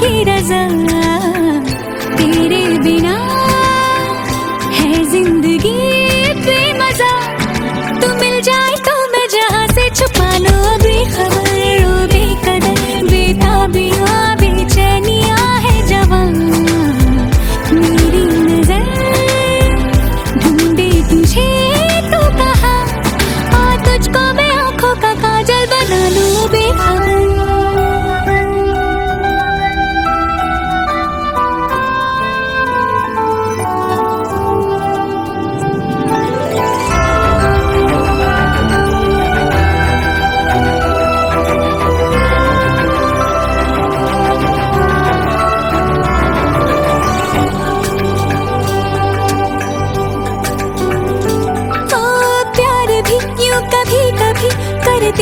की रजा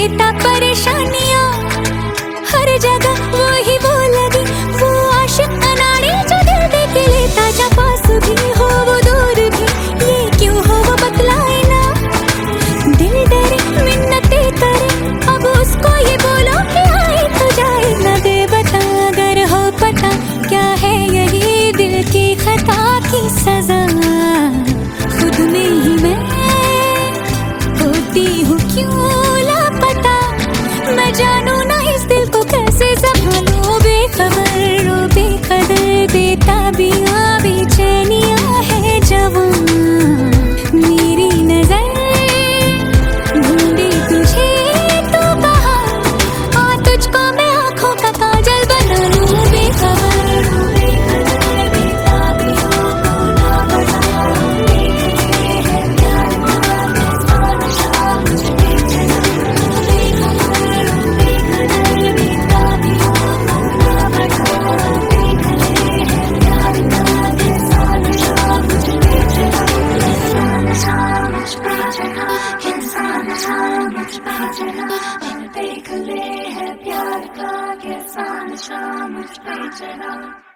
देता परेशानी pockets on the charm which page it.